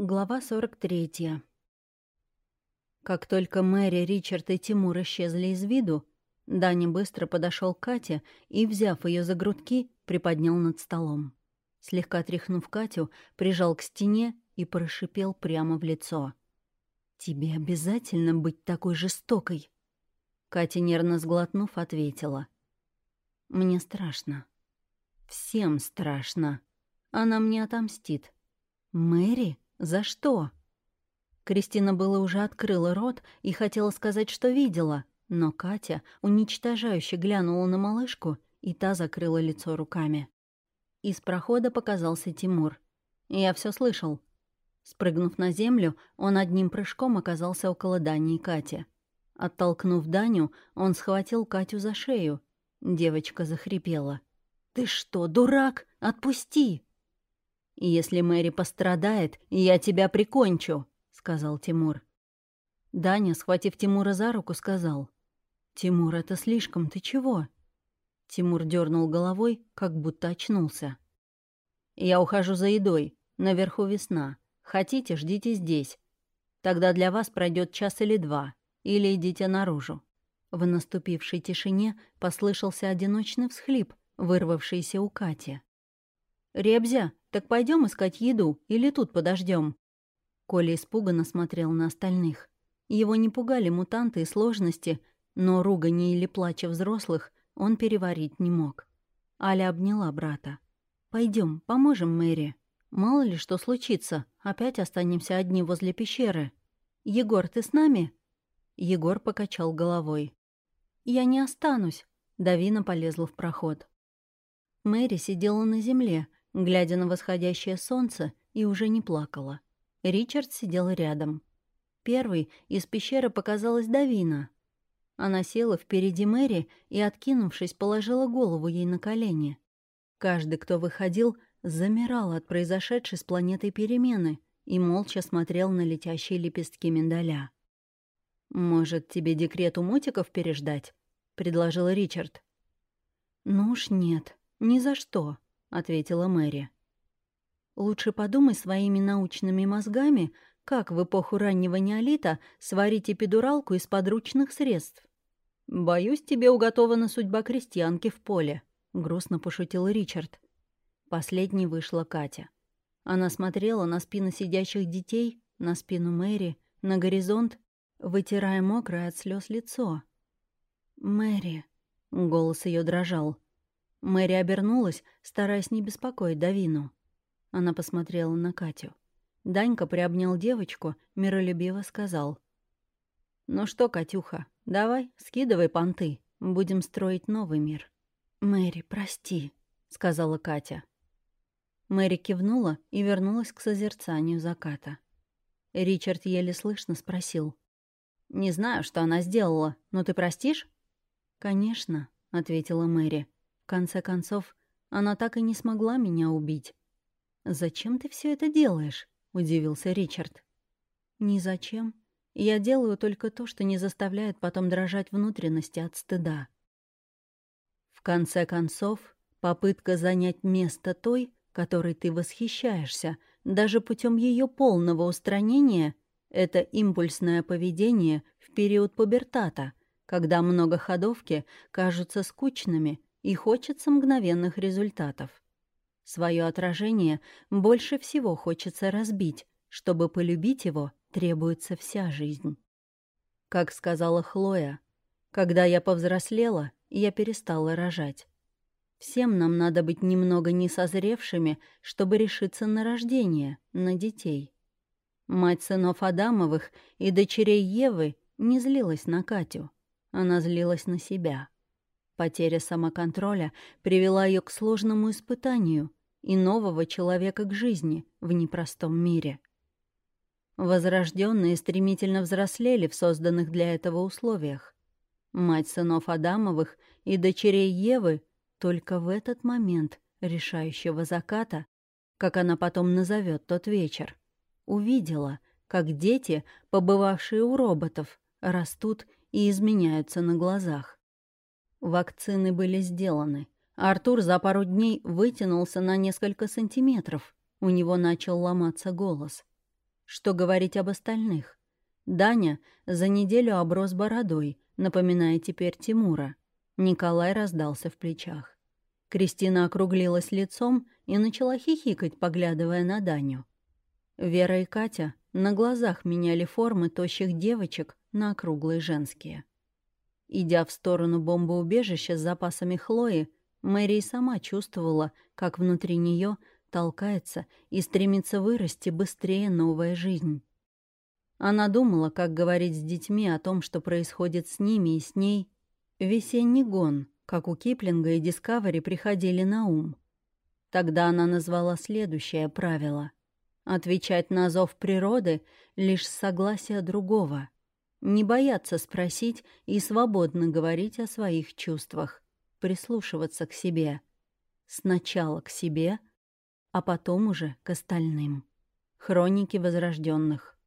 Глава 43. Как только Мэри, Ричард и Тимур исчезли из виду, Даня быстро подошел к Кате и, взяв ее за грудки, приподнял над столом. Слегка тряхнув Катю, прижал к стене и прошипел прямо в лицо. «Тебе обязательно быть такой жестокой?» Катя, нервно сглотнув, ответила. «Мне страшно. Всем страшно. Она мне отомстит. Мэри?» «За что?» Кристина было уже открыла рот и хотела сказать, что видела, но Катя уничтожающе глянула на малышку, и та закрыла лицо руками. Из прохода показался Тимур. Я все слышал. Спрыгнув на землю, он одним прыжком оказался около Дани и Кати. Оттолкнув Даню, он схватил Катю за шею. Девочка захрипела. «Ты что, дурак? Отпусти!» «Если Мэри пострадает, я тебя прикончу», — сказал Тимур. Даня, схватив Тимура за руку, сказал. «Тимур, это слишком, ты чего?» Тимур дернул головой, как будто очнулся. «Я ухожу за едой. Наверху весна. Хотите, ждите здесь. Тогда для вас пройдет час или два. Или идите наружу». В наступившей тишине послышался одиночный всхлип, вырвавшийся у Кати. «Ребзя, так пойдем искать еду или тут подождем? Коля испуганно смотрел на остальных. Его не пугали мутанты и сложности, но ругани или плача взрослых он переварить не мог. Аля обняла брата. Пойдем, поможем Мэри. Мало ли что случится, опять останемся одни возле пещеры. Егор, ты с нами?» Егор покачал головой. «Я не останусь», — Давина полезла в проход. Мэри сидела на земле, глядя на восходящее солнце, и уже не плакала. Ричард сидел рядом. Первый из пещеры показалась Давина. Она села впереди Мэри и, откинувшись, положила голову ей на колени. Каждый, кто выходил, замирал от произошедшей с планетой перемены и молча смотрел на летящие лепестки миндаля. «Может, тебе декрет у мотиков переждать?» — предложил Ричард. «Ну уж нет, ни за что», — ответила Мэри. «Лучше подумай своими научными мозгами, как в эпоху раннего неолита сварить эпидуралку из подручных средств». «Боюсь, тебе уготована судьба крестьянки в поле», — грустно пошутил Ричард. Последней вышла Катя. Она смотрела на спины сидящих детей, на спину Мэри, на горизонт, вытирая мокрое от слез лицо. «Мэри», — голос ее дрожал, — Мэри обернулась, стараясь не беспокоить Давину. Она посмотрела на Катю. Данька приобнял девочку, миролюбиво сказал. «Ну что, Катюха, давай, скидывай понты, будем строить новый мир». «Мэри, прости», — сказала Катя. Мэри кивнула и вернулась к созерцанию заката. Ричард еле слышно спросил. «Не знаю, что она сделала, но ты простишь?» «Конечно», — ответила Мэри конце концов, она так и не смогла меня убить. «Зачем ты все это делаешь?» — удивился Ричард. «Ни зачем. Я делаю только то, что не заставляет потом дрожать внутренности от стыда». В конце концов, попытка занять место той, которой ты восхищаешься, даже путем ее полного устранения, это импульсное поведение в период пубертата, когда многоходовки кажутся скучными и хочется мгновенных результатов. Свое отражение больше всего хочется разбить, чтобы полюбить его требуется вся жизнь. Как сказала Хлоя, когда я повзрослела, я перестала рожать. Всем нам надо быть немного несозревшими, чтобы решиться на рождение, на детей. Мать сынов Адамовых и дочерей Евы не злилась на Катю. Она злилась на себя. Потеря самоконтроля привела ее к сложному испытанию и нового человека к жизни в непростом мире. Возрожденные стремительно взрослели в созданных для этого условиях. Мать сынов Адамовых и дочерей Евы только в этот момент решающего заката, как она потом назовет тот вечер, увидела, как дети, побывавшие у роботов, растут и изменяются на глазах. Вакцины были сделаны. Артур за пару дней вытянулся на несколько сантиметров. У него начал ломаться голос. Что говорить об остальных? Даня за неделю оброс бородой, напоминая теперь Тимура. Николай раздался в плечах. Кристина округлилась лицом и начала хихикать, поглядывая на Даню. Вера и Катя на глазах меняли формы тощих девочек на округлые женские. Идя в сторону бомбоубежища с запасами Хлои, Мэри сама чувствовала, как внутри нее толкается и стремится вырасти быстрее новая жизнь. Она думала, как говорить с детьми о том, что происходит с ними и с ней. Весенний гон, как у Киплинга и Дискавери, приходили на ум. Тогда она назвала следующее правило — отвечать на зов природы лишь с согласия другого, не бояться спросить и свободно говорить о своих чувствах, прислушиваться к себе. Сначала к себе, а потом уже к остальным. Хроники возрожденных.